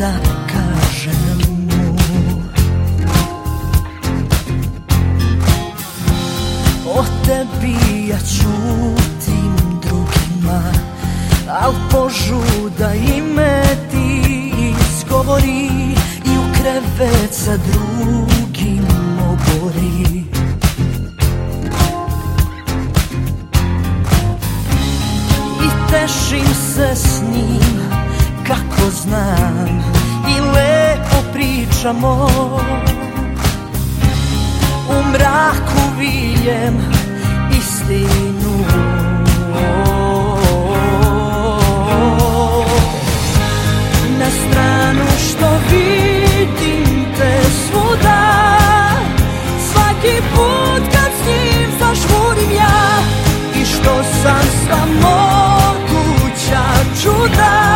da kažem mu. O tebi ja čutim drugima Al požuda ime ti izgovori I u krevet sa drugim obori. Tešim se s njim kako znam I lepo pričamo. U mraku vijem istinu. Na stranu što vidim te svuda Svaki put kad s njim zažmurim ja I što sam sva moguća čuda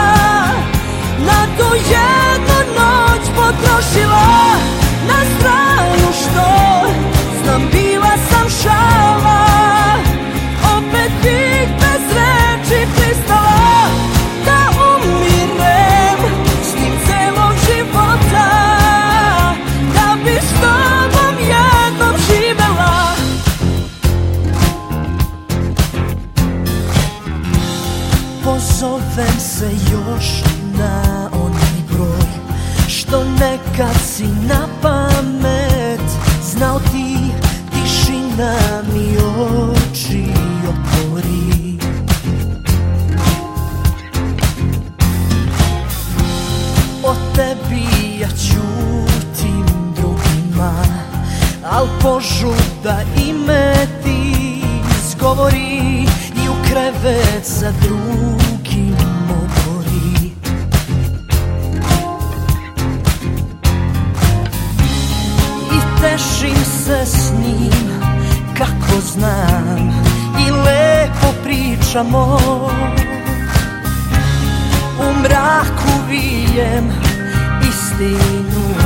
Pozovem se još na onaj broj Što nekad si na pamet Znao ti tišina mi oči otvori. O tebi ja ćutim drugima Al požuda ime ti izgovori krevet sa drugim obori I tešim se s njim kako znam I lepo pričamo. U mraku vijem istinu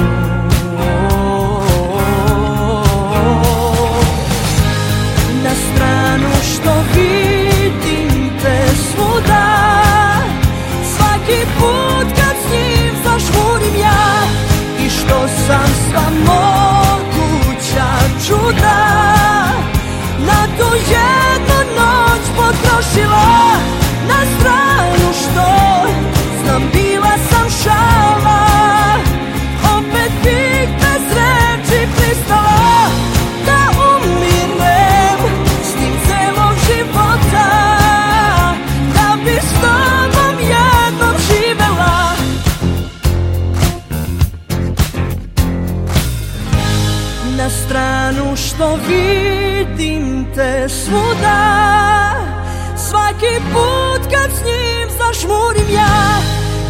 stranu što vidim te svuda. Svaki put kad s njim zašmurim ja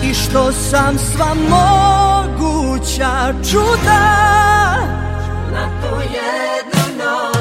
I što sam sva moguća čuda. Na tu jednu noć